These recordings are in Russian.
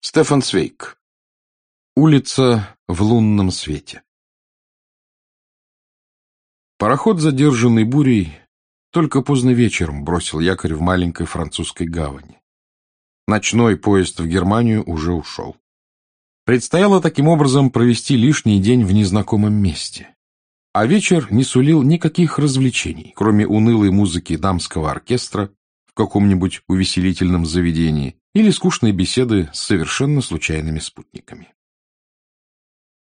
Стефан Свейк. Улица в лунном свете. Пароход, задержанный бурей, только поздно вечером бросил якорь в маленькой французской гавани. Ночной поезд в Германию уже ушел. Предстояло таким образом провести лишний день в незнакомом месте. А вечер не сулил никаких развлечений, кроме унылой музыки дамского оркестра каком-нибудь увеселительном заведении или скучной беседы с совершенно случайными спутниками.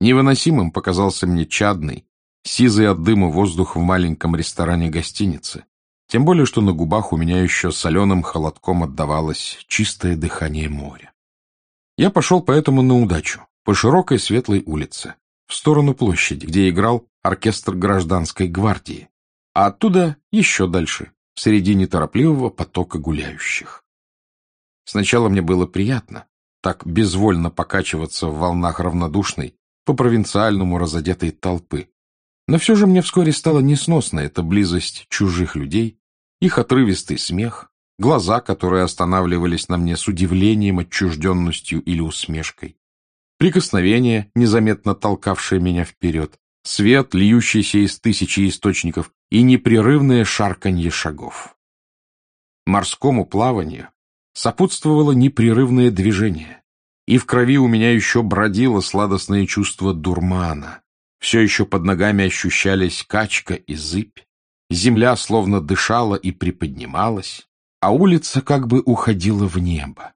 Невыносимым показался мне чадный, сизый от дыма воздух в маленьком ресторане гостиницы, тем более, что на губах у меня еще соленым холодком отдавалось чистое дыхание моря. Я пошел поэтому на удачу, по широкой светлой улице, в сторону площади, где играл оркестр гражданской гвардии, а оттуда еще дальше, в середине торопливого потока гуляющих. Сначала мне было приятно так безвольно покачиваться в волнах равнодушной, по-провинциальному разодетой толпы, но все же мне вскоре стало несносно эта близость чужих людей, их отрывистый смех, глаза, которые останавливались на мне с удивлением, отчужденностью или усмешкой, прикосновение, незаметно толкавшее меня вперед, свет, льющийся из тысячи источников, и непрерывное шарканье шагов. Морскому плаванию сопутствовало непрерывное движение, и в крови у меня еще бродило сладостное чувство дурмана. Все еще под ногами ощущались качка и зыбь, земля словно дышала и приподнималась, а улица как бы уходила в небо.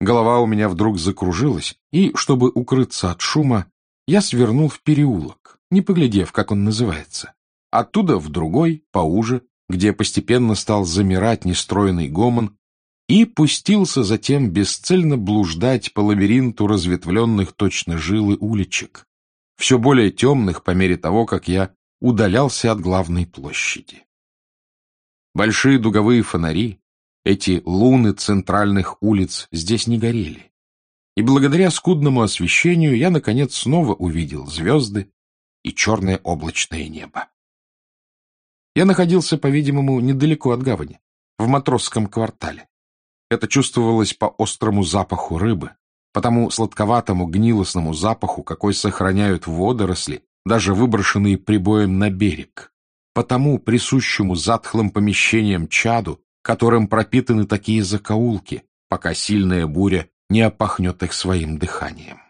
Голова у меня вдруг закружилась, и, чтобы укрыться от шума, я свернул в переулок, не поглядев, как он называется. Оттуда в другой, поуже, где постепенно стал замирать нестроенный гомон, и пустился затем бесцельно блуждать по лабиринту разветвленных точно жилы уличек, все более темных по мере того, как я удалялся от главной площади. Большие дуговые фонари, эти луны центральных улиц здесь не горели. И благодаря скудному освещению я, наконец, снова увидел звезды и черное облачное небо. Я находился, по-видимому, недалеко от гавани, в матросском квартале. Это чувствовалось по острому запаху рыбы, по тому сладковатому гнилостному запаху, какой сохраняют водоросли, даже выброшенные прибоем на берег, по тому присущему затхлым помещениям чаду, которым пропитаны такие закоулки, пока сильная буря не опахнет их своим дыханием.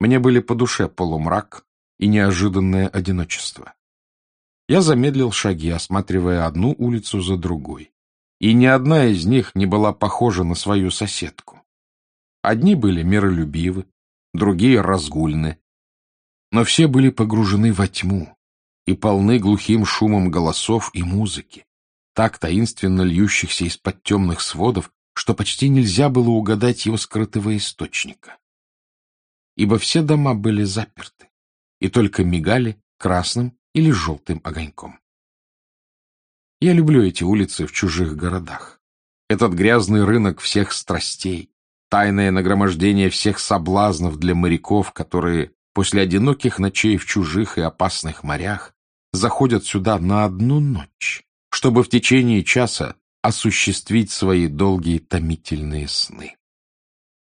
Мне были по душе полумрак и неожиданное одиночество. Я замедлил шаги, осматривая одну улицу за другой и ни одна из них не была похожа на свою соседку. Одни были миролюбивы, другие разгульны, но все были погружены во тьму и полны глухим шумом голосов и музыки, так таинственно льющихся из-под темных сводов, что почти нельзя было угадать его скрытого источника. Ибо все дома были заперты и только мигали красным или желтым огоньком. Я люблю эти улицы в чужих городах. Этот грязный рынок всех страстей, тайное нагромождение всех соблазнов для моряков, которые после одиноких ночей в чужих и опасных морях заходят сюда на одну ночь, чтобы в течение часа осуществить свои долгие томительные сны.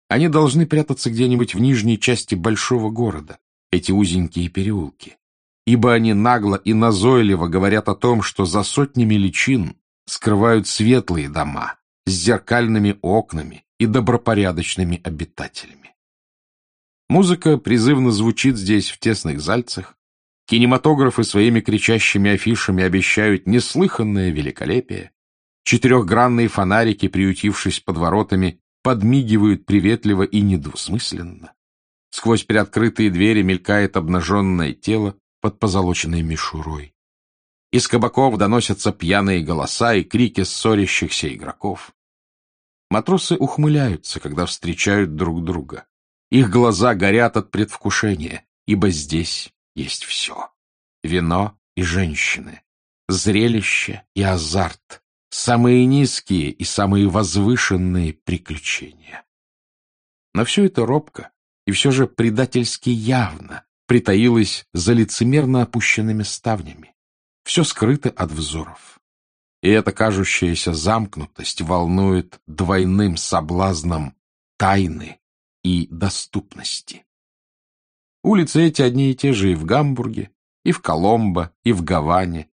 Они должны прятаться где-нибудь в нижней части большого города, эти узенькие переулки ибо они нагло и назойливо говорят о том, что за сотнями личин скрывают светлые дома с зеркальными окнами и добропорядочными обитателями. Музыка призывно звучит здесь в тесных зальцах, кинематографы своими кричащими афишами обещают неслыханное великолепие, четырехгранные фонарики, приютившись под воротами, подмигивают приветливо и недвусмысленно. Сквозь приоткрытые двери мелькает обнаженное тело, под позолоченной мишурой. Из кабаков доносятся пьяные голоса и крики ссорящихся игроков. Матросы ухмыляются, когда встречают друг друга. Их глаза горят от предвкушения, ибо здесь есть все. Вино и женщины, зрелище и азарт, самые низкие и самые возвышенные приключения. Но все это робко и все же предательски явно, притаилась за лицемерно опущенными ставнями. Все скрыто от взоров. И эта кажущаяся замкнутость волнует двойным соблазном тайны и доступности. Улицы эти одни и те же и в Гамбурге, и в Коломбо, и в Гаване.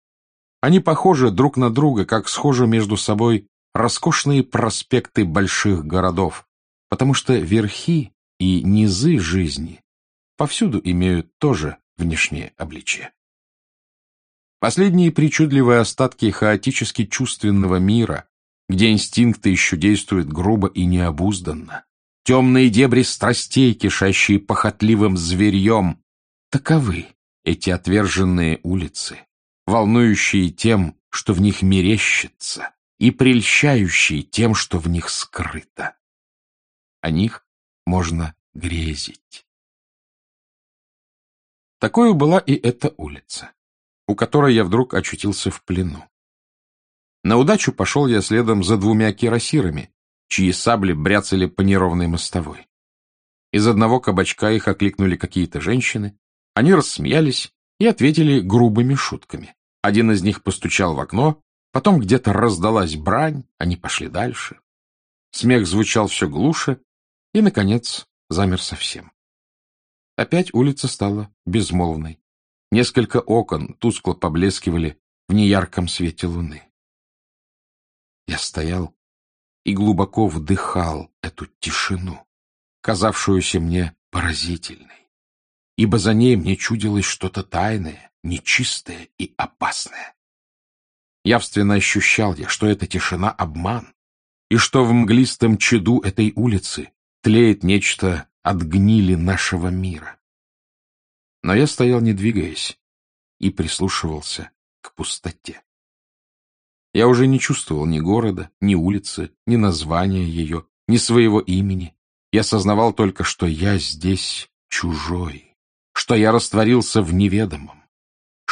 Они похожи друг на друга, как схожи между собой роскошные проспекты больших городов, потому что верхи и низы жизни повсюду имеют тоже внешнее обличие. Последние причудливые остатки хаотически чувственного мира, где инстинкты еще действуют грубо и необузданно, темные дебри страстей, кишащие похотливым зверьем, таковы эти отверженные улицы, волнующие тем, что в них мерещится, и прельщающие тем, что в них скрыто. О них можно грезить. Такой была и эта улица, у которой я вдруг очутился в плену. На удачу пошел я следом за двумя кирасирами, чьи сабли бряцали по неровной мостовой. Из одного кабачка их окликнули какие-то женщины, они рассмеялись и ответили грубыми шутками. Один из них постучал в окно, потом где-то раздалась брань, они пошли дальше. Смех звучал все глуше и, наконец, замер совсем. Опять улица стала безмолвной. Несколько окон тускло поблескивали в неярком свете луны. Я стоял и глубоко вдыхал эту тишину, казавшуюся мне поразительной, ибо за ней мне чудилось что-то тайное, нечистое и опасное. Явственно ощущал я, что эта тишина — обман, и что в мглистом чаду этой улицы тлеет нечто от гнили нашего мира. Но я стоял, не двигаясь, и прислушивался к пустоте. Я уже не чувствовал ни города, ни улицы, ни названия ее, ни своего имени. Я сознавал только, что я здесь чужой, что я растворился в неведомом,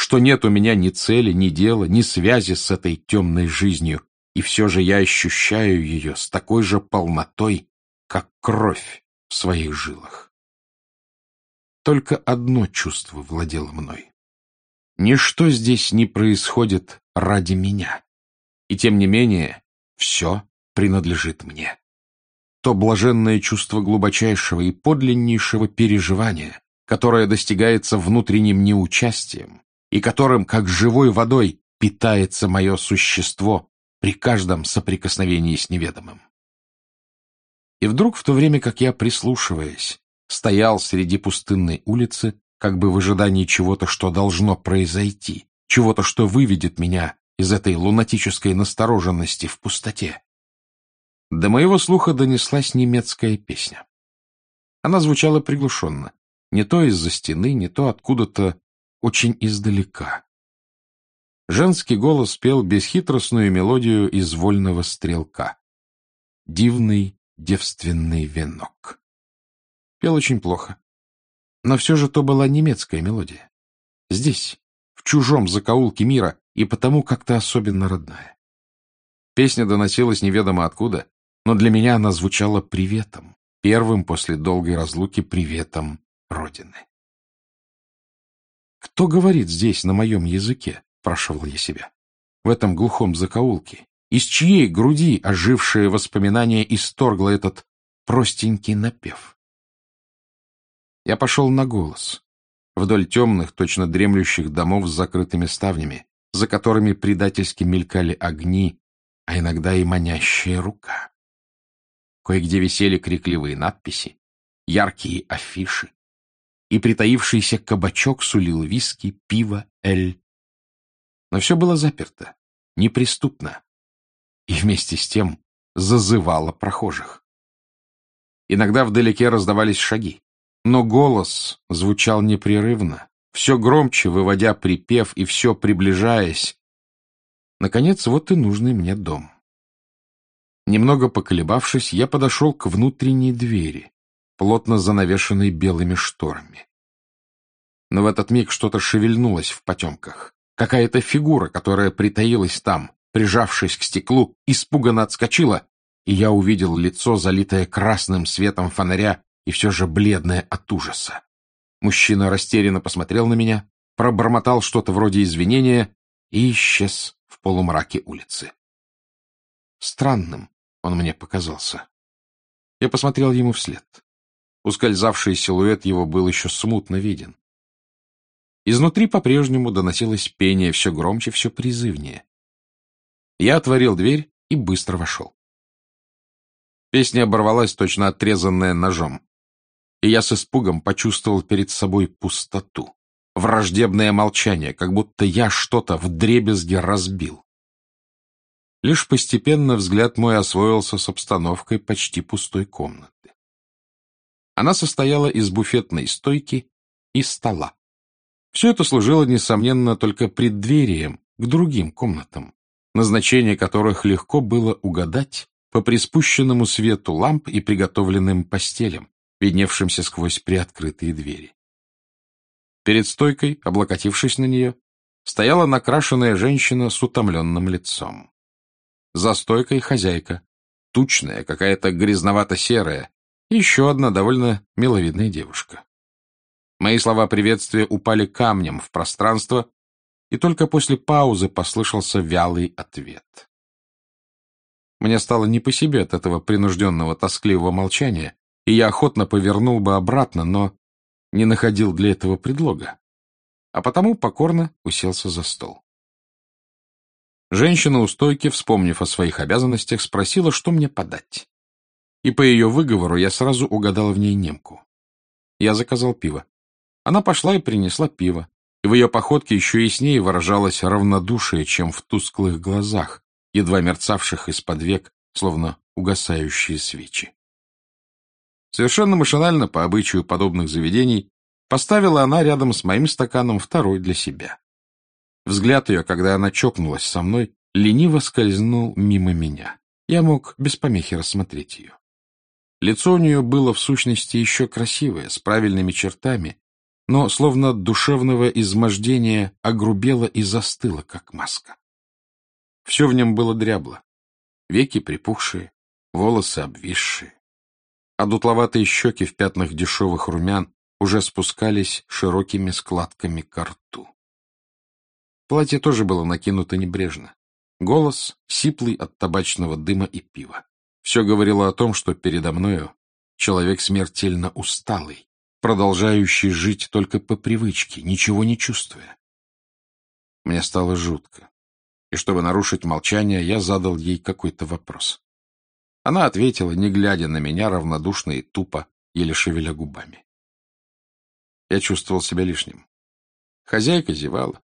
что нет у меня ни цели, ни дела, ни связи с этой темной жизнью, и все же я ощущаю ее с такой же полнотой, как кровь в своих жилах. Только одно чувство владело мной. Ничто здесь не происходит ради меня. И тем не менее, все принадлежит мне. То блаженное чувство глубочайшего и подлиннейшего переживания, которое достигается внутренним неучастием, и которым, как живой водой, питается мое существо при каждом соприкосновении с неведомым. И вдруг, в то время как я, прислушиваясь, стоял среди пустынной улицы, как бы в ожидании чего-то, что должно произойти, чего-то, что выведет меня из этой лунатической настороженности в пустоте. До моего слуха донеслась немецкая песня. Она звучала приглушенно, не то из-за стены, не то откуда-то очень издалека. Женский голос пел бесхитростную мелодию из вольного стрелка. Дивный девственный венок. Пел очень плохо. Но все же то была немецкая мелодия. Здесь, в чужом закоулке мира, и потому как-то особенно родная. Песня доносилась неведомо откуда, но для меня она звучала приветом, первым после долгой разлуки приветом Родины. «Кто говорит здесь на моем языке?» — спрашивал я себя. «В этом глухом закоулке, из чьей груди ожившее воспоминание исторгло этот простенький напев? Я пошел на голос, вдоль темных, точно дремлющих домов с закрытыми ставнями, за которыми предательски мелькали огни, а иногда и манящая рука. Кое-где висели крикливые надписи, яркие афиши, и притаившийся кабачок сулил виски, пиво, эль. Но все было заперто, неприступно, и вместе с тем зазывала прохожих. Иногда вдалеке раздавались шаги, но голос звучал непрерывно, все громче выводя припев и все приближаясь. Наконец, вот и нужный мне дом. Немного поколебавшись, я подошел к внутренней двери, плотно занавешенной белыми шторами. Но в этот миг что-то шевельнулось в потемках. Какая-то фигура, которая притаилась там, прижавшись к стеклу, испуганно отскочила, и я увидел лицо, залитое красным светом фонаря и все же бледное от ужаса. Мужчина растерянно посмотрел на меня, пробормотал что-то вроде извинения и исчез в полумраке улицы. Странным он мне показался. Я посмотрел ему вслед. Ускользавший силуэт его был еще смутно виден. Изнутри по-прежнему доносилось пение все громче, все призывнее. Я отворил дверь и быстро вошел. Песня оборвалась, точно отрезанная ножом. И я с испугом почувствовал перед собой пустоту, враждебное молчание, как будто я что-то в дребезге разбил. Лишь постепенно взгляд мой освоился с обстановкой почти пустой комнаты. Она состояла из буфетной стойки и стола. Все это служило, несомненно, только преддверием к другим комнатам, назначение которых легко было угадать по приспущенному свету ламп и приготовленным постелям, видневшимся сквозь приоткрытые двери. Перед стойкой, облокотившись на нее, стояла накрашенная женщина с утомленным лицом. За стойкой хозяйка, тучная, какая-то грязновато-серая, и еще одна довольно миловидная девушка. Мои слова приветствия упали камнем в пространство, и только после паузы послышался вялый ответ. Мне стало не по себе от этого принужденного тоскливого молчания, и я охотно повернул бы обратно, но не находил для этого предлога, а потому покорно уселся за стол. Женщина у стойки, вспомнив о своих обязанностях, спросила, что мне подать. И по ее выговору я сразу угадал в ней немку. Я заказал пиво. Она пошла и принесла пиво, и в ее походке еще яснее выражалось равнодушие, чем в тусклых глазах, едва мерцавших из-под век, словно угасающие свечи. Совершенно машинально, по обычаю подобных заведений, поставила она рядом с моим стаканом второй для себя. Взгляд ее, когда она чокнулась со мной, лениво скользнул мимо меня. Я мог без помехи рассмотреть ее. Лицо у нее было в сущности еще красивое, с правильными чертами, но словно от душевного измождения огрубело и застыло, как маска. Все в нем было дрябло. Веки припухшие, волосы обвисшие. А дутловатые щеки в пятнах дешевых румян уже спускались широкими складками к рту. Платье тоже было накинуто небрежно. Голос сиплый от табачного дыма и пива. Все говорило о том, что передо мною человек смертельно усталый, продолжающий жить только по привычке, ничего не чувствуя. Мне стало жутко, и чтобы нарушить молчание, я задал ей какой-то вопрос. Она ответила, не глядя на меня, равнодушно и тупо, еле шевеля губами. Я чувствовал себя лишним. Хозяйка зевала.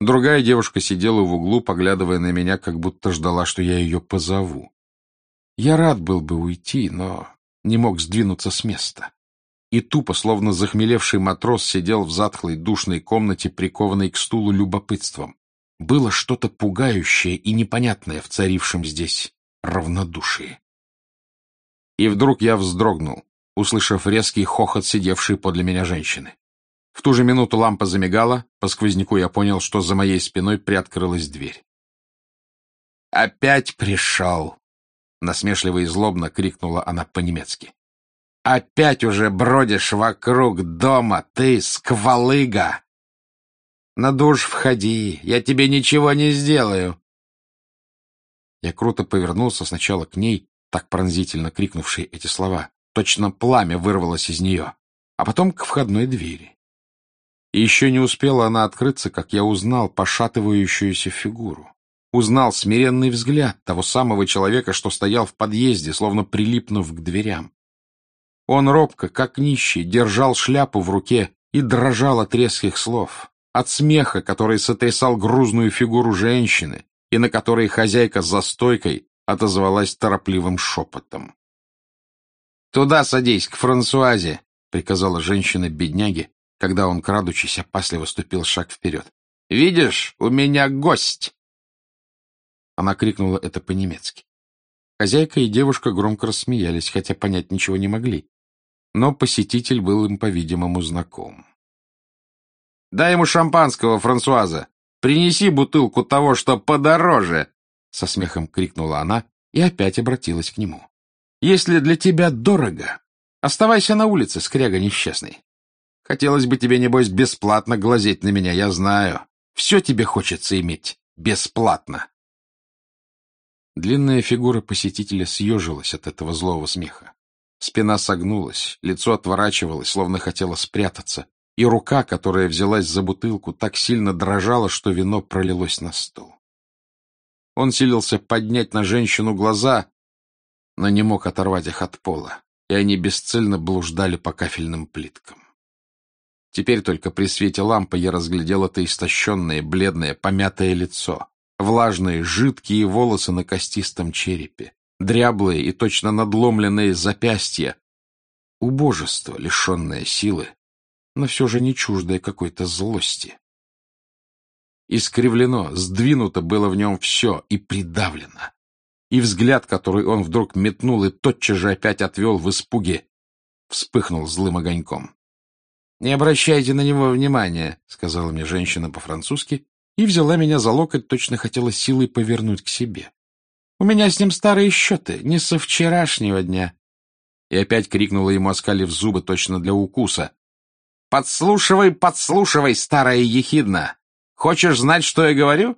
Другая девушка сидела в углу, поглядывая на меня, как будто ждала, что я ее позову. Я рад был бы уйти, но не мог сдвинуться с места. И тупо, словно захмелевший матрос, сидел в затхлой душной комнате, прикованной к стулу любопытством. Было что-то пугающее и непонятное в царившем здесь равнодушии. И вдруг я вздрогнул, услышав резкий хохот сидевшей подле меня женщины. В ту же минуту лампа замигала, по сквозняку я понял, что за моей спиной приоткрылась дверь. «Опять пришел!» — насмешливо и злобно крикнула она по-немецки. «Опять уже бродишь вокруг дома, ты, сквалыга! На душ входи, я тебе ничего не сделаю!» Я круто повернулся сначала к ней, так пронзительно крикнувшей эти слова. Точно пламя вырвалось из нее, а потом к входной двери. И еще не успела она открыться, как я узнал пошатывающуюся фигуру. Узнал смиренный взгляд того самого человека, что стоял в подъезде, словно прилипнув к дверям. Он робко, как нищий, держал шляпу в руке и дрожал от резких слов, от смеха, который сотрясал грузную фигуру женщины, и на которой хозяйка за стойкой отозвалась торопливым шепотом. — Туда садись, к Франсуазе, — приказала женщина-бедняге, когда он, крадучись, опасливо ступил шаг вперед. — Видишь, у меня гость! Она крикнула это по-немецки. Хозяйка и девушка громко рассмеялись, хотя понять ничего не могли. Но посетитель был им, по-видимому, знаком. — Дай ему шампанского, Франсуаза! Принеси бутылку того, что подороже! — со смехом крикнула она и опять обратилась к нему. — Если для тебя дорого, оставайся на улице, скряга несчастный. Хотелось бы тебе, небось, бесплатно глазеть на меня, я знаю. Все тебе хочется иметь бесплатно. Длинная фигура посетителя съежилась от этого злого смеха. Спина согнулась, лицо отворачивалось, словно хотело спрятаться, и рука, которая взялась за бутылку, так сильно дрожала, что вино пролилось на стол. Он силился поднять на женщину глаза, но не мог оторвать их от пола, и они бесцельно блуждали по кафельным плиткам. Теперь только при свете лампы я разглядел это истощенное, бледное, помятое лицо, влажные, жидкие волосы на костистом черепе, дряблые и точно надломленные запястья. Убожество, лишенное силы, но все же не чуждое какой-то злости. Искривлено, сдвинуто было в нем все и придавлено. И взгляд, который он вдруг метнул и тотчас же опять отвел в испуге, вспыхнул злым огоньком. — Не обращайте на него внимания, — сказала мне женщина по-французски и взяла меня за локоть, точно хотела силой повернуть к себе. — У меня с ним старые счеты, не со вчерашнего дня. И опять крикнула ему, оскалив зубы точно для укуса. — Подслушивай, подслушивай, старая ехидна! Хочешь знать, что я говорю?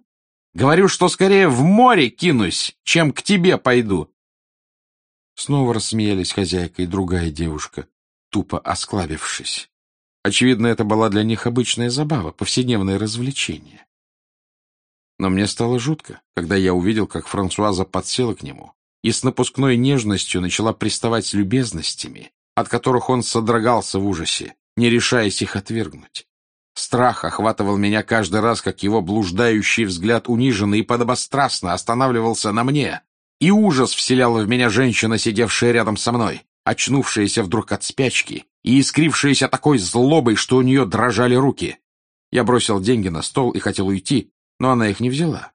Говорю, что скорее в море кинусь, чем к тебе пойду. Снова рассмеялись хозяйка и другая девушка, тупо осклавившись. Очевидно, это была для них обычная забава, повседневное развлечение. Но мне стало жутко, когда я увидел, как Франсуаза подсела к нему и с напускной нежностью начала приставать с любезностями, от которых он содрогался в ужасе, не решаясь их отвергнуть. Страх охватывал меня каждый раз, как его блуждающий взгляд униженно и подобострастно останавливался на мне, и ужас вселяла в меня женщина, сидевшая рядом со мной, очнувшаяся вдруг от спячки и искрившаяся такой злобой, что у нее дрожали руки. Я бросил деньги на стол и хотел уйти, но она их не взяла.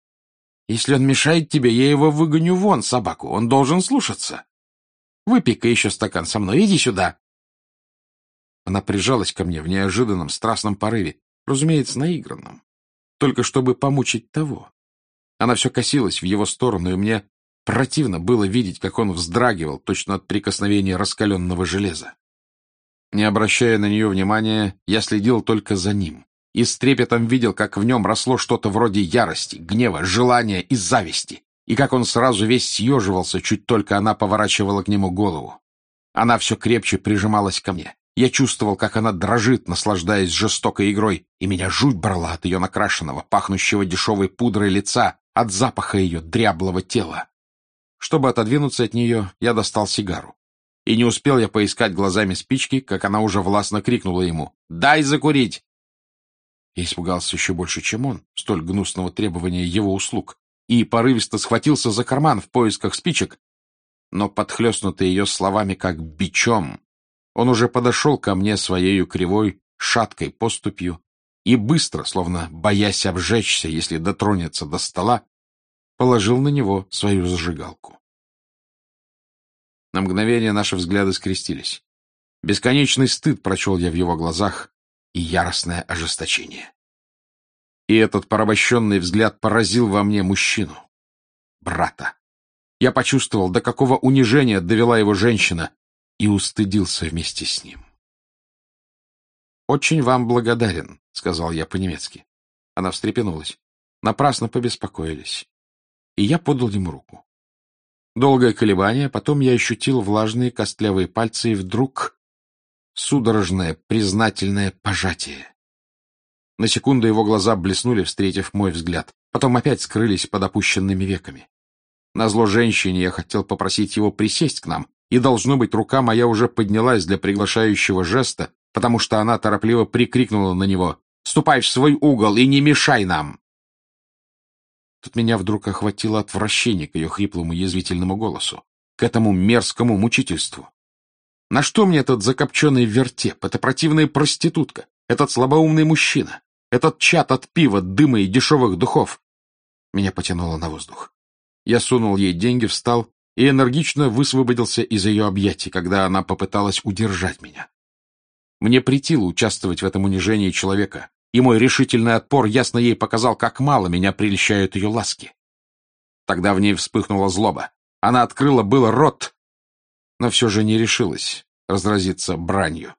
Если он мешает тебе, я его выгоню вон, собаку, он должен слушаться. Выпей-ка еще стакан со мной, иди сюда. Она прижалась ко мне в неожиданном страстном порыве, разумеется, наигранном, только чтобы помучить того. Она все косилась в его сторону, и мне противно было видеть, как он вздрагивал точно от прикосновения раскаленного железа. Не обращая на нее внимания, я следил только за ним и с трепетом видел, как в нем росло что-то вроде ярости, гнева, желания и зависти, и как он сразу весь съеживался, чуть только она поворачивала к нему голову. Она все крепче прижималась ко мне. Я чувствовал, как она дрожит, наслаждаясь жестокой игрой, и меня жуть брала от ее накрашенного, пахнущего дешевой пудрой лица, от запаха ее дряблого тела. Чтобы отодвинуться от нее, я достал сигару. И не успел я поискать глазами спички, как она уже властно крикнула ему «Дай закурить!» Я испугался еще больше, чем он, столь гнусного требования его услуг, и порывисто схватился за карман в поисках спичек, но, подхлестнутый ее словами как бичом, он уже подошел ко мне своею кривой, шаткой поступью и быстро, словно боясь обжечься, если дотронется до стола, положил на него свою зажигалку. На мгновение наши взгляды скрестились. Бесконечный стыд прочел я в его глазах и яростное ожесточение. И этот порабощенный взгляд поразил во мне мужчину, брата. Я почувствовал, до какого унижения довела его женщина, и устыдился вместе с ним. «Очень вам благодарен», — сказал я по-немецки. Она встрепенулась. Напрасно побеспокоились. И я подал ему руку. Долгое колебание, потом я ощутил влажные костлявые пальцы и вдруг судорожное, признательное пожатие. На секунду его глаза блеснули, встретив мой взгляд, потом опять скрылись под опущенными веками. Назло женщине я хотел попросить его присесть к нам, и, должно быть, рука моя уже поднялась для приглашающего жеста, потому что она торопливо прикрикнула на него «Ступай в свой угол и не мешай нам!» Тут меня вдруг охватило отвращение к ее хриплому язвительному голосу, к этому мерзкому мучительству. На что мне этот закопченный вертеп, эта противная проститутка, этот слабоумный мужчина, этот чат от пива, дыма и дешевых духов? Меня потянуло на воздух. Я сунул ей деньги, встал и энергично высвободился из ее объятий, когда она попыталась удержать меня. Мне претило участвовать в этом унижении человека, и мой решительный отпор ясно ей показал, как мало меня прельщают ее ласки. Тогда в ней вспыхнула злоба. Она открыла было рот, но все же не решилась разразиться бранью.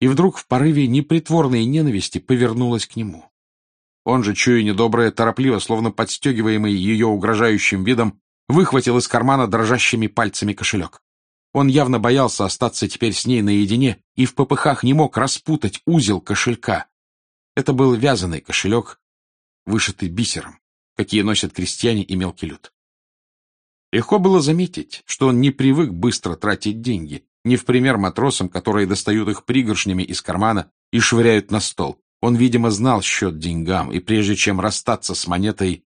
И вдруг в порыве непритворной ненависти повернулась к нему. Он же, чуя недоброе, торопливо, словно подстегиваемый ее угрожающим видом, выхватил из кармана дрожащими пальцами кошелек. Он явно боялся остаться теперь с ней наедине и в попыхах не мог распутать узел кошелька. Это был вязаный кошелек, вышитый бисером, какие носят крестьяне и мелкий люд. Легко было заметить, что он не привык быстро тратить деньги, не в пример матросам, которые достают их пригоршнями из кармана и швыряют на стол. Он, видимо, знал счет деньгам, и прежде чем расстаться с монетой,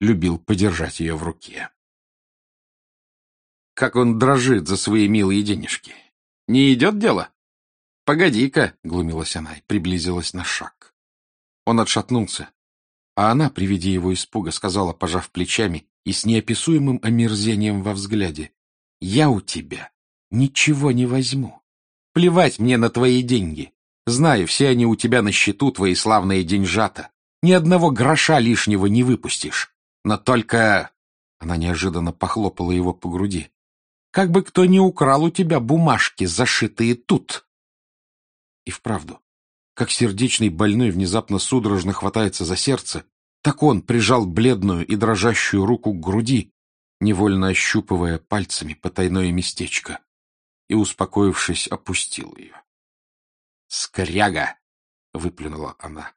любил подержать ее в руке. Как он дрожит за свои милые денежки. Не идет дело? Погоди-ка, — глумилась она и приблизилась на шаг. Он отшатнулся, а она, при виде его испуга, сказала, пожав плечами и с неописуемым омерзением во взгляде, «Я у тебя ничего не возьму. Плевать мне на твои деньги. Знаю, все они у тебя на счету, твои славные деньжата. Ни одного гроша лишнего не выпустишь. Но только...» Она неожиданно похлопала его по груди. «Как бы кто ни украл у тебя бумажки, зашитые тут!» И вправду, как сердечный больной внезапно судорожно хватается за сердце, так он прижал бледную и дрожащую руку к груди, невольно ощупывая пальцами потайное местечко, и, успокоившись, опустил ее. «Скряга!» — выплюнула она.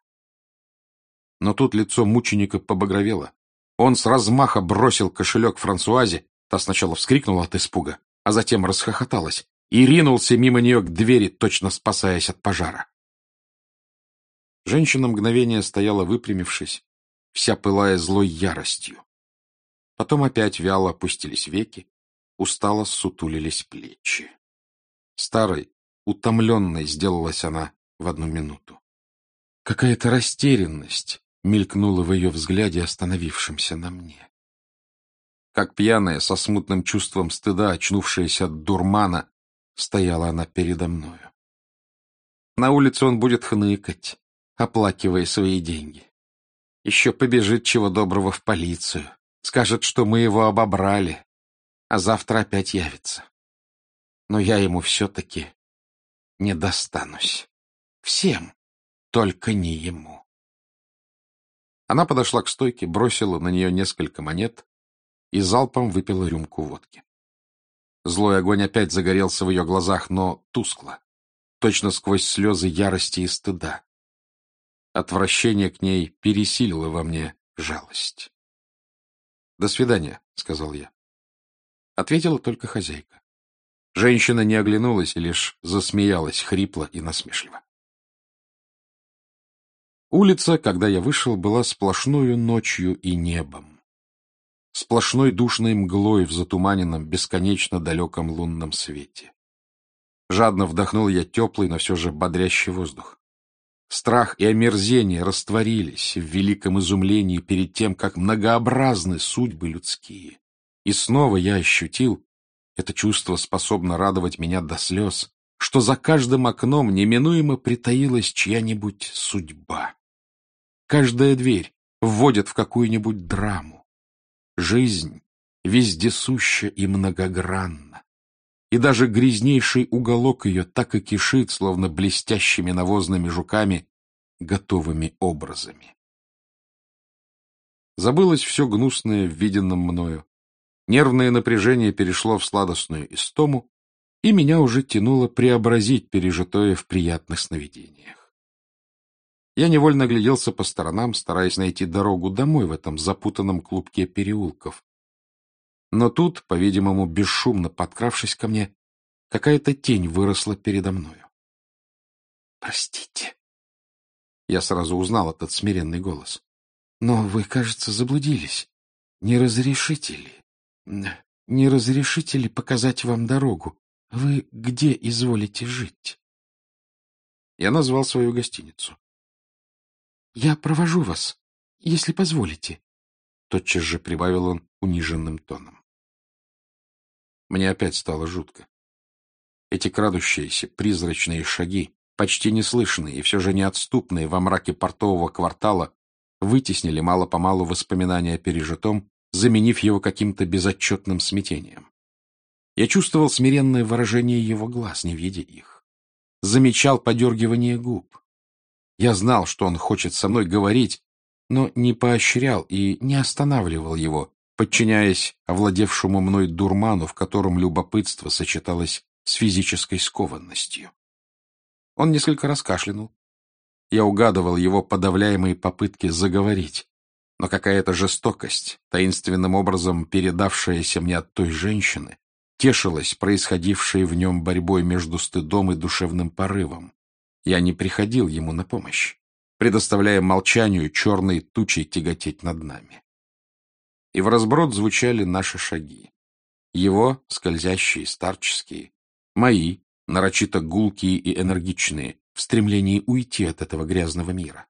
Но тут лицо мученика побагровело. Он с размаха бросил кошелек Франсуазе, та сначала вскрикнула от испуга, а затем расхохоталась, и ринулся мимо нее к двери, точно спасаясь от пожара. Женщина мгновение стояла выпрямившись, вся пылая злой яростью. Потом опять вяло опустились веки, устало сутулились плечи. Старой, утомленной сделалась она в одну минуту. Какая-то растерянность мелькнула в ее взгляде, остановившемся на мне. Как пьяная, со смутным чувством стыда, очнувшаяся от дурмана, стояла она передо мною. На улице он будет хныкать, оплакивая свои деньги. Еще побежит чего доброго в полицию, скажет, что мы его обобрали, а завтра опять явится. Но я ему все-таки не достанусь. Всем, только не ему. Она подошла к стойке, бросила на нее несколько монет и залпом выпила рюмку водки. Злой огонь опять загорелся в ее глазах, но тускло, точно сквозь слезы ярости и стыда. Отвращение к ней пересилило во мне жалость. — До свидания, — сказал я. Ответила только хозяйка. Женщина не оглянулась и лишь засмеялась хрипло и насмешливо. Улица, когда я вышел, была сплошною ночью и небом. Сплошной душной мглой в затуманенном, бесконечно далеком лунном свете. Жадно вдохнул я теплый, но все же бодрящий воздух. Страх и омерзение растворились в великом изумлении перед тем, как многообразны судьбы людские. И снова я ощутил, это чувство способно радовать меня до слез, что за каждым окном неминуемо притаилась чья-нибудь судьба. Каждая дверь вводит в какую-нибудь драму. Жизнь вездесуща и многогранна и даже грязнейший уголок ее так и кишит, словно блестящими навозными жуками, готовыми образами. Забылось все гнусное в виденном мною. Нервное напряжение перешло в сладостную истому, и меня уже тянуло преобразить пережитое в приятных сновидениях. Я невольно огляделся по сторонам, стараясь найти дорогу домой в этом запутанном клубке переулков, но тут, по-видимому, бесшумно подкравшись ко мне, какая-то тень выросла передо мною. «Простите». Я сразу узнал этот смиренный голос. «Но вы, кажется, заблудились. Не разрешите ли? Не разрешите ли показать вам дорогу? Вы где изволите жить?» Я назвал свою гостиницу. «Я провожу вас, если позволите», — тотчас же прибавил он униженным тоном. Мне опять стало жутко. Эти крадущиеся, призрачные шаги, почти неслышные и все же неотступные во мраке портового квартала, вытеснили мало-помалу воспоминания о пережитом, заменив его каким-то безотчетным смятением. Я чувствовал смиренное выражение его глаз, не видя их. Замечал подергивание губ. Я знал, что он хочет со мной говорить, но не поощрял и не останавливал его, подчиняясь овладевшему мной дурману, в котором любопытство сочеталось с физической скованностью. Он несколько раз кашлянул. Я угадывал его подавляемые попытки заговорить, но какая-то жестокость, таинственным образом передавшаяся мне от той женщины, тешилась происходившей в нем борьбой между стыдом и душевным порывом. Я не приходил ему на помощь, предоставляя молчанию черной тучей тяготеть над нами. И в разброд звучали наши шаги. Его, скользящие, старческие, мои, нарочито гулкие и энергичные, в стремлении уйти от этого грязного мира.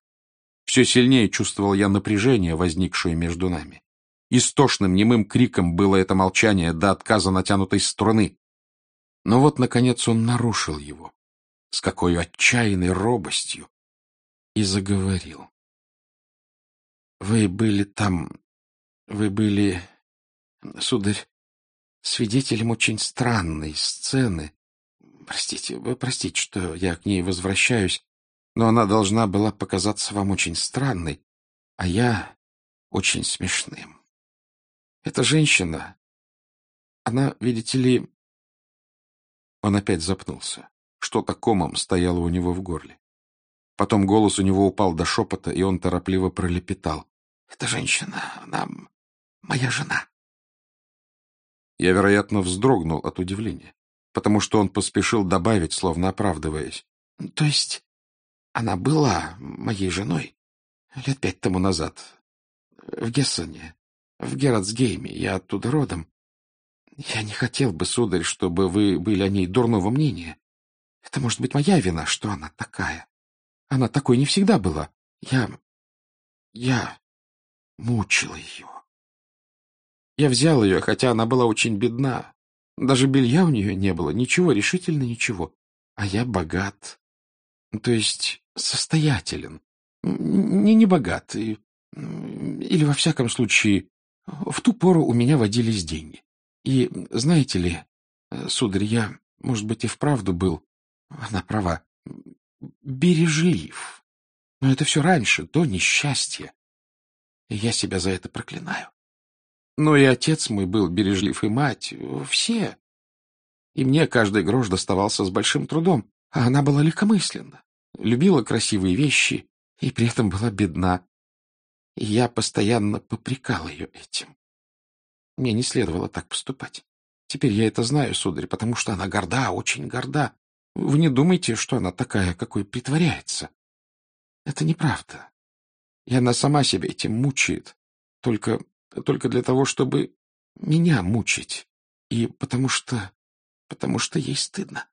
Все сильнее чувствовал я напряжение, возникшее между нами. Истошным немым криком было это молчание до отказа натянутой струны. Но вот, наконец, он нарушил его. С какой отчаянной робостью! И заговорил. Вы были там... Вы были, сударь, свидетелем очень странной сцены, Простите, вы простите, что я к ней возвращаюсь, но она должна была показаться вам очень странной, а я очень смешным. Эта женщина, она, видите ли... Он опять запнулся. Что-то комом стояло у него в горле. Потом голос у него упал до шепота, и он торопливо пролепетал. — Эта женщина, она моя жена. Я, вероятно, вздрогнул от удивления потому что он поспешил добавить, словно оправдываясь. — То есть она была моей женой лет пять тому назад в Гессене, в Герацгейме, я оттуда родом. Я не хотел бы, сударь, чтобы вы были о ней дурного мнения. Это может быть моя вина, что она такая. Она такой не всегда была. Я... я мучил ее. Я взял ее, хотя она была очень бедна, даже белья у нее не было, ничего, решительно ничего. А я богат. То есть состоятелен. Не не богат. Или, во всяком случае, в ту пору у меня водились деньги. И, знаете ли, сударь, я, может быть, и вправду был, она права, бережлив. Но это все раньше, до несчастья. И я себя за это проклинаю. Но и отец мой был бережлив, и мать, все. И мне каждый грош доставался с большим трудом, а она была легкомысленна, любила красивые вещи и при этом была бедна. И я постоянно попрекал ее этим. Мне не следовало так поступать. Теперь я это знаю, сударь, потому что она горда, очень горда. Вы не думайте, что она такая, какой притворяется. Это неправда. И она сама себя этим мучает. Только только для того, чтобы меня мучить. И потому что... потому что ей стыдно.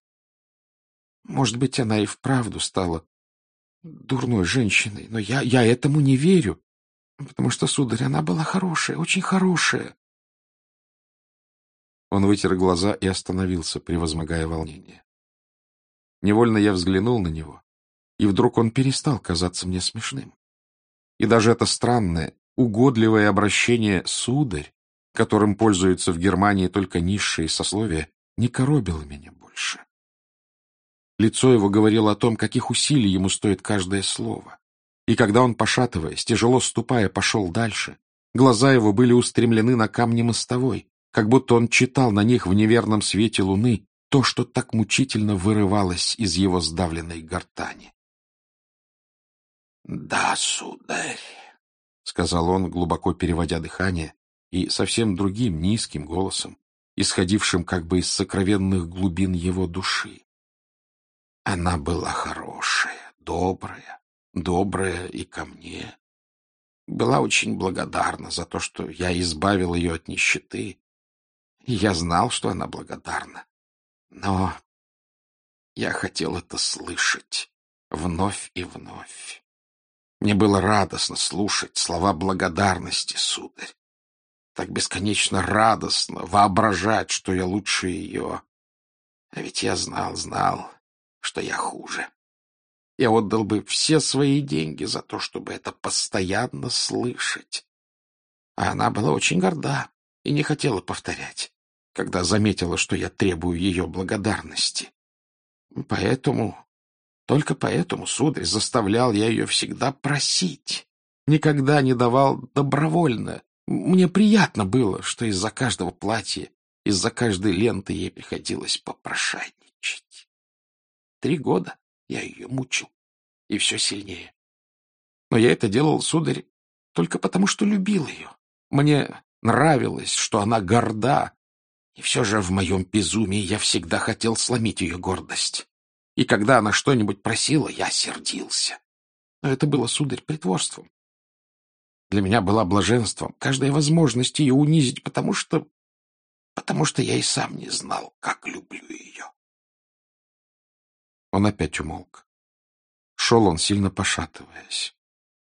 Может быть, она и вправду стала дурной женщиной, но я, я этому не верю, потому что, сударь, она была хорошая, очень хорошая. Он вытер глаза и остановился, превозмогая волнение. Невольно я взглянул на него, и вдруг он перестал казаться мне смешным. И даже это странное, угодливое обращение «сударь», которым пользуются в Германии только низшие сословия, не коробило меня больше. Лицо его говорило о том, каких усилий ему стоит каждое слово. И когда он, пошатываясь, тяжело ступая, пошел дальше, глаза его были устремлены на камни мостовой, как будто он читал на них в неверном свете луны то, что так мучительно вырывалось из его сдавленной гортани. — Да, сударь, — сказал он, глубоко переводя дыхание, и совсем другим низким голосом, исходившим как бы из сокровенных глубин его души. Она была хорошая, добрая, добрая и ко мне. Была очень благодарна за то, что я избавил ее от нищеты, я знал, что она благодарна. Но я хотел это слышать вновь и вновь. Мне было радостно слушать слова благодарности, сударь. Так бесконечно радостно воображать, что я лучше ее. А ведь я знал, знал, что я хуже. Я отдал бы все свои деньги за то, чтобы это постоянно слышать. А она была очень горда и не хотела повторять, когда заметила, что я требую ее благодарности. Поэтому только поэтому, сударь, заставлял я ее всегда просить. Никогда не давал добровольно. Мне приятно было, что из-за каждого платья, из-за каждой ленты ей приходилось попрошайничать. Три года я ее мучил, и все сильнее. Но я это делал, сударь, только потому, что любил ее. Мне нравилось, что она горда, и все же в моем безумии я всегда хотел сломить ее гордость. И когда она что-нибудь просила, я сердился. Но это было, сударь, притворством. Для меня была блаженством каждая возможность ее унизить, потому что... потому что я и сам не знал, как люблю ее. Он опять умолк. Шел он, сильно пошатываясь.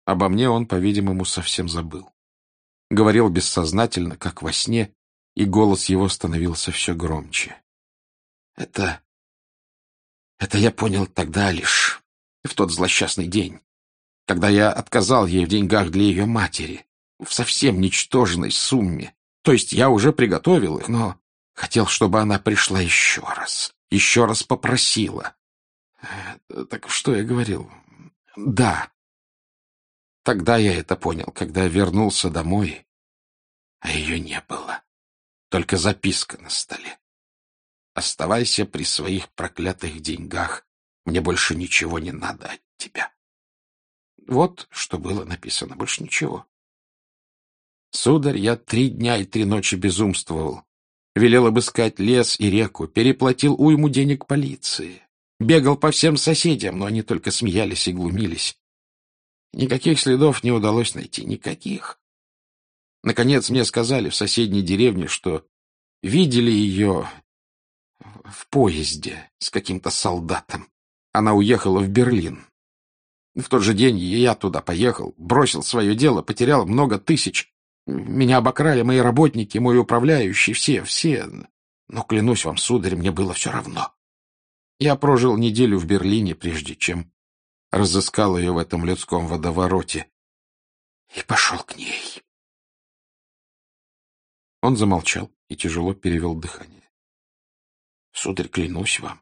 Обо мне он, по-видимому, совсем забыл. Говорил бессознательно, как во сне, и голос его становился все громче. Это... это я понял тогда лишь, в тот злосчастный день, когда я отказал ей в деньгах для ее матери, в совсем ничтожной сумме. То есть я уже приготовил их, но хотел, чтобы она пришла еще раз, еще раз попросила. Э, так что я говорил? Да, Тогда я это понял, когда вернулся домой, а ее не было. Только записка на столе. Оставайся при своих проклятых деньгах. Мне больше ничего не надо от тебя. Вот что было написано, больше ничего. Сударь, я три дня и три ночи безумствовал. Велел обыскать лес и реку, переплатил уйму денег полиции. Бегал по всем соседям, но они только смеялись и глумились. Никаких следов не удалось найти, никаких. Наконец мне сказали в соседней деревне, что видели ее в поезде с каким-то солдатом. Она уехала в Берлин. В тот же день я туда поехал, бросил свое дело, потерял много тысяч. Меня обокрали мои работники, мой управляющий, все, все. Но, клянусь вам, сударь, мне было все равно. Я прожил неделю в Берлине, прежде чем разыскал ее в этом людском водовороте и пошел к ней. Он замолчал и тяжело перевел дыхание. — Сударь, клянусь вам,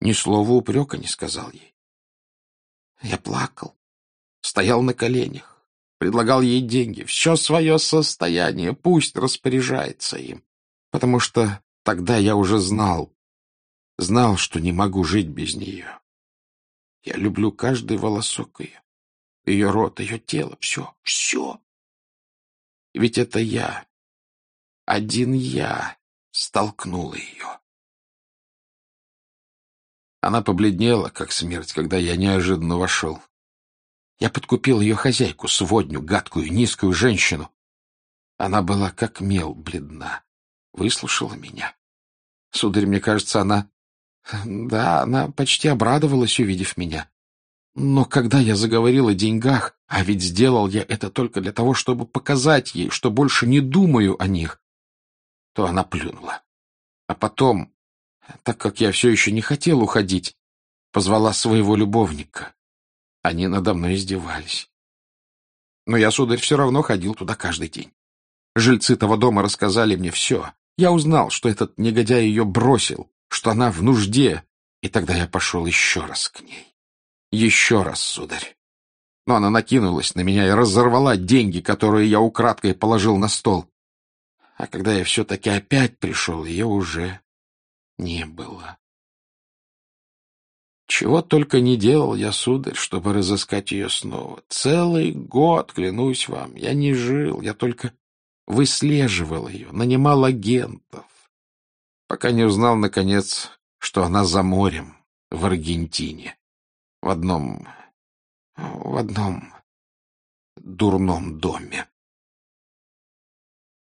ни слова упрека не сказал ей. Я плакал, стоял на коленях, предлагал ей деньги, все свое состояние, пусть распоряжается им, потому что тогда я уже знал, знал, что не могу жить без нее. Я люблю каждый волосок ее, ее рот, ее тело, все, все. Ведь это я, один я столкнул ее. Она побледнела, как смерть, когда я неожиданно вошел. Я подкупил ее хозяйку, сводню, гадкую, низкую женщину. Она была как мел бледна, выслушала меня. Сударь, мне кажется, она да, она почти обрадовалась, увидев меня. Но когда я заговорил о деньгах, а ведь сделал я это только для того, чтобы показать ей, что больше не думаю о них, то она плюнула. А потом, так как я все еще не хотел уходить, позвала своего любовника. Они надо мной издевались. Но я, сударь, все равно ходил туда каждый день. Жильцы того дома рассказали мне все. Я узнал, что этот негодяй ее бросил, что она в нужде, и тогда я пошел еще раз к ней. Еще раз, сударь. Но она накинулась на меня и разорвала деньги, которые я украдкой положил на стол. А когда я все-таки опять пришел, ее уже не было. Чего только не делал я, сударь, чтобы разыскать ее снова. Целый год, клянусь вам, я не жил, я только выслеживал ее, нанимал агентов, пока не узнал, наконец, что она за морем, в Аргентине, в одном... в одном дурном доме.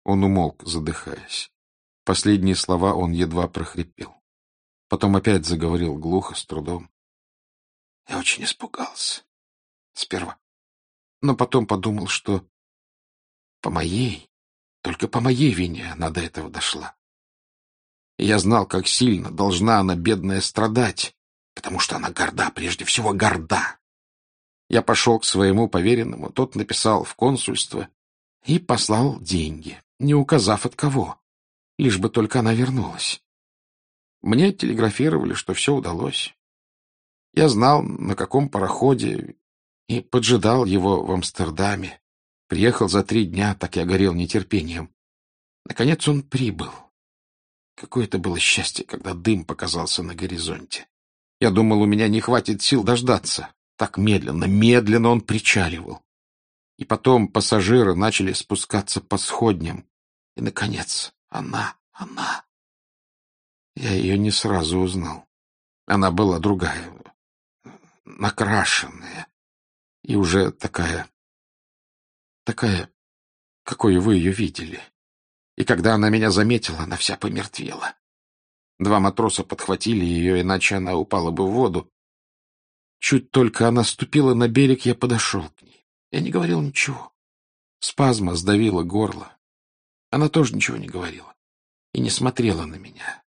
Он умолк, задыхаясь. Последние слова он едва прохрипел. Потом опять заговорил глухо, с трудом. Я очень испугался. Сперва. Но потом подумал, что по моей, только по моей вине она до этого дошла я знал, как сильно должна она, бедная, страдать, потому что она горда, прежде всего горда. Я пошел к своему поверенному, тот написал в консульство и послал деньги, не указав от кого, лишь бы только она вернулась. Мне телеграфировали, что все удалось. Я знал, на каком пароходе, и поджидал его в Амстердаме, Приехал за три дня, так я горел нетерпением. Наконец он прибыл. Какое это было счастье, когда дым показался на горизонте. Я думал, у меня не хватит сил дождаться. Так медленно, медленно он причаливал. И потом пассажиры начали спускаться по сходням. И, наконец, она, она. Я ее не сразу узнал. Она была другая, накрашенная и уже такая, такая, какой вы ее видели. И когда она меня заметила, она вся помертвела. Два матроса подхватили ее, иначе она упала бы в воду. Чуть только она ступила на берег, я подошел к ней. Я не говорил ничего. Спазма сдавила горло. Она тоже ничего не говорила и не смотрела на меня.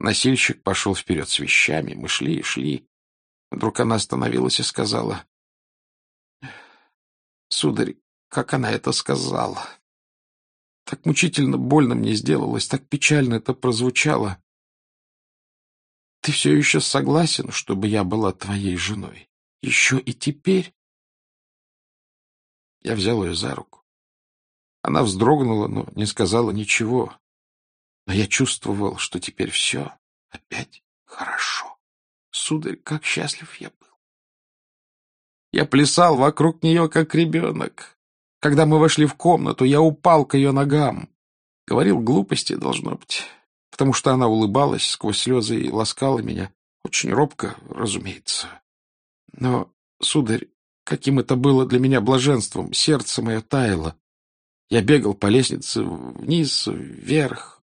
Носильщик пошел вперед с вещами. Мы шли и шли. Вдруг она остановилась и сказала, «Сударь, как она это сказала? Так мучительно больно мне сделалось, так печально это прозвучало. Ты все еще согласен, чтобы я была твоей женой? Еще и теперь?» Я взял ее за руку. Она вздрогнула, но не сказала ничего. Но я чувствовал, что теперь все опять хорошо. Сударь, как счастлив я был. Я плясал вокруг нее, как ребенок. Когда мы вошли в комнату, я упал к ее ногам. Говорил глупости, должно быть, потому что она улыбалась сквозь слезы и ласкала меня. Очень робко, разумеется. Но, сударь, каким это было для меня блаженством, сердце мое таяло. Я бегал по лестнице вниз, вверх,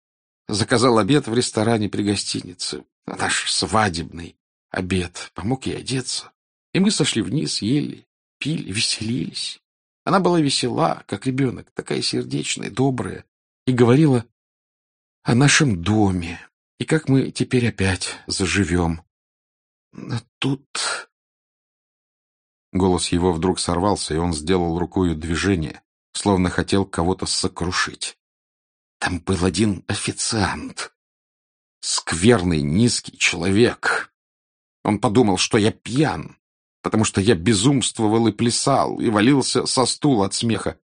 заказал обед в ресторане при гостинице, наш свадебный обед, помог ей одеться. И мы сошли вниз, ели, пили, веселились. Она была весела, как ребенок, такая сердечная, добрая, и говорила о нашем доме, и как мы теперь опять заживем. Но тут... Голос его вдруг сорвался, и он сделал рукою движение, словно хотел кого-то сокрушить. Там был один официант. Скверный, низкий человек. Он подумал, что я пьян, потому что я безумствовал и плясал, и валился со стула от смеха.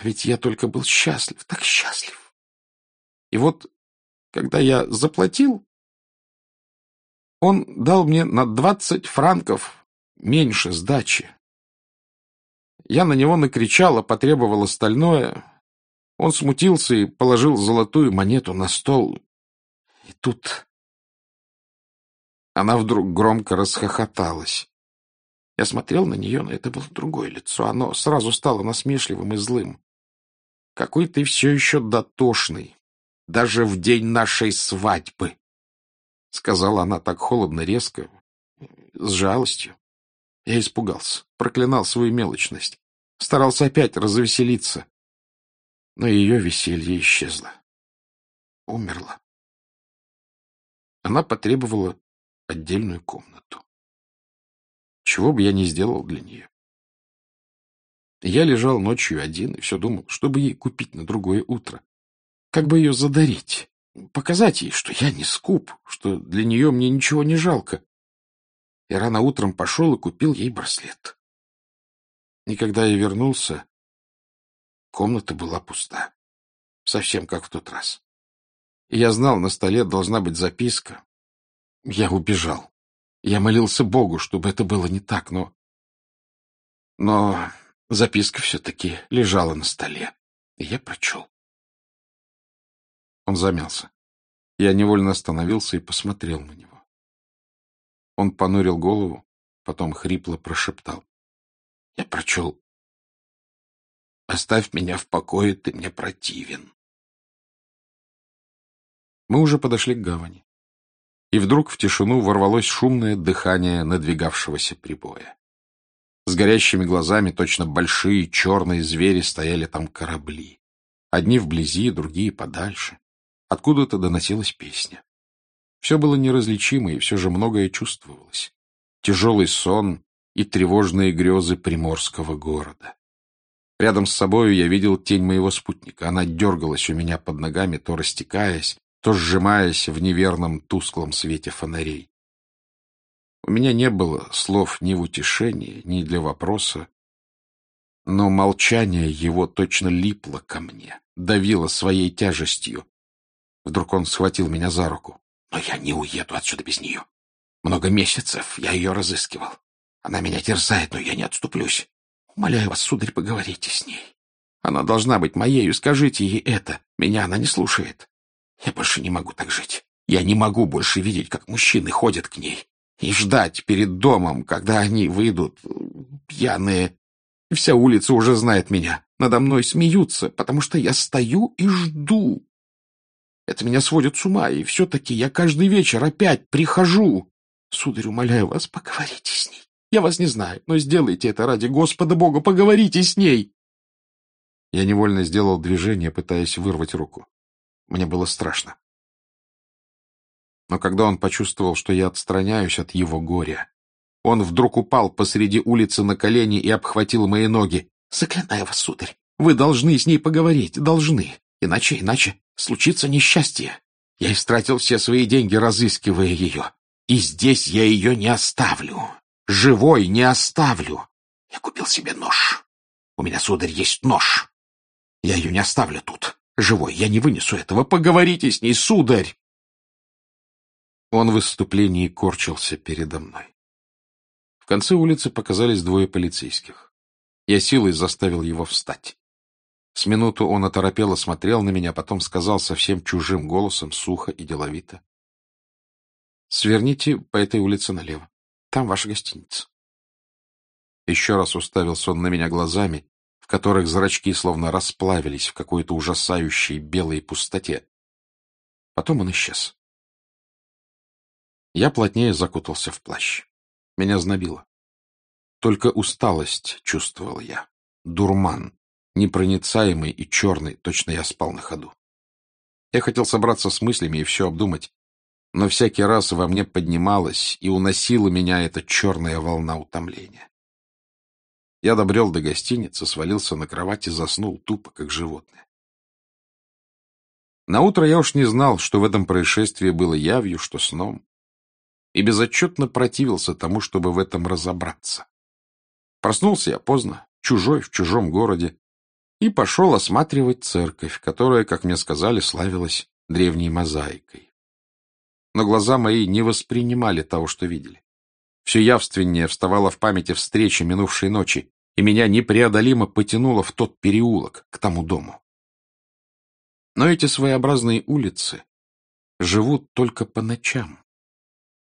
Ведь я только был счастлив, так счастлив. И вот, когда я заплатил, он дал мне на двадцать франков меньше сдачи. Я на него накричала, потребовал остальное. Он смутился и положил золотую монету на стол. И тут она вдруг громко расхохоталась. Я смотрел на нее, но это было другое лицо. Оно сразу стало насмешливым и злым. Какой ты все еще дотошный, даже в день нашей свадьбы, — сказала она так холодно, резко, с жалостью. Я испугался, проклинал свою мелочность, старался опять развеселиться. Но ее веселье исчезло. Умерла. Она потребовала отдельную комнату. Чего бы я ни сделал для нее. Я лежал ночью один и все думал, что бы ей купить на другое утро. Как бы ее задарить, показать ей, что я не скуп, что для нее мне ничего не жалко. И рано утром пошел и купил ей браслет. И когда я вернулся, комната была пуста. Совсем как в тот раз. И я знал, на столе должна быть записка. Я убежал. Я молился Богу, чтобы это было не так, но... Но записка все-таки лежала на столе, и я прочел. Он замялся. Я невольно остановился и посмотрел на него. Он понурил голову, потом хрипло прошептал. Я прочел. «Оставь меня в покое, ты мне противен». Мы уже подошли к гавани. И вдруг в тишину ворвалось шумное дыхание надвигавшегося прибоя. С горящими глазами точно большие черные звери стояли там корабли. Одни вблизи, другие подальше. Откуда-то доносилась песня. Все было неразличимо, и все же многое чувствовалось. Тяжелый сон, и тревожные грезы приморского города. Рядом с собою я видел тень моего спутника. Она дергалась у меня под ногами, то растекаясь, то сжимаясь в неверном тусклом свете фонарей. У меня не было слов ни в утешении, ни для вопроса. Но молчание его точно липло ко мне, давило своей тяжестью. Вдруг он схватил меня за руку. Но я не уеду отсюда без нее. Много месяцев я ее разыскивал. Она меня терзает, но я не отступлюсь. Умоляю вас, сударь, поговорите с ней. Она должна быть моею, скажите ей это. Меня она не слушает. Я больше не могу так жить. Я не могу больше видеть, как мужчины ходят к ней. И ждать перед домом, когда они выйдут, пьяные. Вся улица уже знает меня. Надо мной смеются, потому что я стою и жду. Это меня сводит с ума, и все-таки я каждый вечер опять прихожу. Сударь, умоляю вас, поговорите с ней. Я вас не знаю, но сделайте это ради Господа Бога, поговорите с ней. Я невольно сделал движение, пытаясь вырвать руку. Мне было страшно. Но когда он почувствовал, что я отстраняюсь от его горя, он вдруг упал посреди улицы на колени и обхватил мои ноги. «Заклинаю вас, сударь, вы должны с ней поговорить, должны, иначе, иначе случится несчастье. Я истратил все свои деньги, разыскивая ее, и здесь я ее не оставлю, живой не оставлю. Я купил себе нож. У меня, сударь, есть нож. Я ее не оставлю тут, живой, я не вынесу этого. Поговорите с ней, сударь!» Он в выступлении корчился передо мной. В конце улицы показались двое полицейских. Я силой заставил его встать. С минуту он оторопело смотрел на меня, потом сказал совсем чужим голосом, сухо и деловито. — Сверните по этой улице налево. Там ваша гостиница. Еще раз уставился он на меня глазами, в которых зрачки словно расплавились в какой-то ужасающей белой пустоте. Потом он исчез. Я плотнее закутался в плащ. Меня знобило. Только усталость чувствовал я. Дурман, непроницаемый и черный, точно я спал на ходу. Я хотел собраться с мыслями и все обдумать, но всякий раз во мне поднималась и уносила меня эта черная волна утомления. Я добрел до гостиницы, свалился на кровать и заснул тупо, как животное. Наутро я уж не знал, что в этом происшествии было явью, что сном и безотчетно противился тому, чтобы в этом разобраться. Проснулся я поздно, чужой, в чужом городе, и пошел осматривать церковь, которая, как мне сказали, славилась древней мозаикой. Но глаза мои не воспринимали того, что видели. Все явственнее вставала в памяти встреча минувшей ночи, и меня непреодолимо потянуло в тот переулок, к тому дому. Но эти своеобразные улицы живут только по ночам.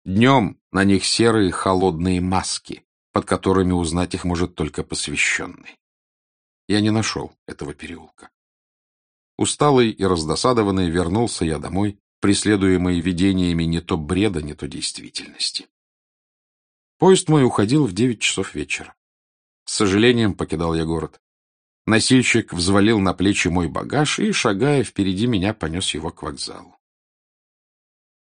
Днем на них серые холодные маски, под которыми узнать их может только посвященный. Я не нашел этого переулка. Усталый и раздосадованный вернулся я домой, преследуемый видениями не то бреда, не то действительности. Поезд мой уходил в девять часов вечера. С сожалением покидал я город. Носильщик взвалил на плечи мой багаж и, шагая впереди меня, понес его к вокзалу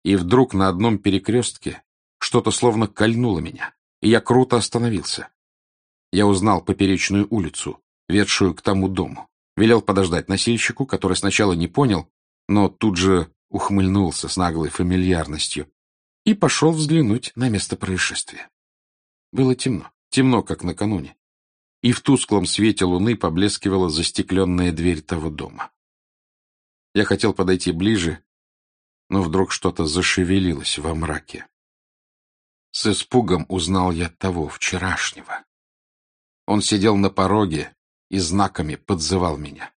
и вдруг на одном перекрестке что-то словно кольнуло меня, и я круто остановился. Я узнал поперечную улицу, ведшую к тому дому, велел подождать носильщику, который сначала не понял, но тут же ухмыльнулся с наглой фамильярностью и пошел взглянуть на место происшествия. Было темно, темно, как накануне, и в тусклом свете луны поблескивала застекленная дверь того дома. Я хотел подойти ближе, но вдруг что-то зашевелилось во мраке. С испугом узнал я того, вчерашнего. Он сидел на пороге и знаками подзывал меня.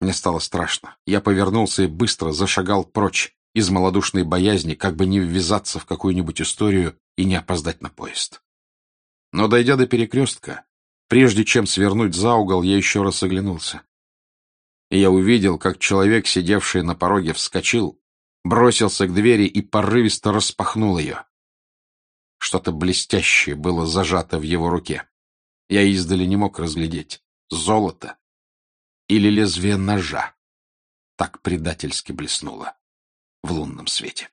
Мне стало страшно. Я повернулся и быстро зашагал прочь из малодушной боязни, как бы не ввязаться в какую-нибудь историю и не опоздать на поезд. Но, дойдя до перекрестка, прежде чем свернуть за угол, я еще раз оглянулся. И я увидел, как человек, сидевший на пороге, вскочил бросился к двери и порывисто распахнул ее. Что-то блестящее было зажато в его руке. Я издали не мог разглядеть, золото или лезвие ножа. Так предательски блеснуло в лунном свете.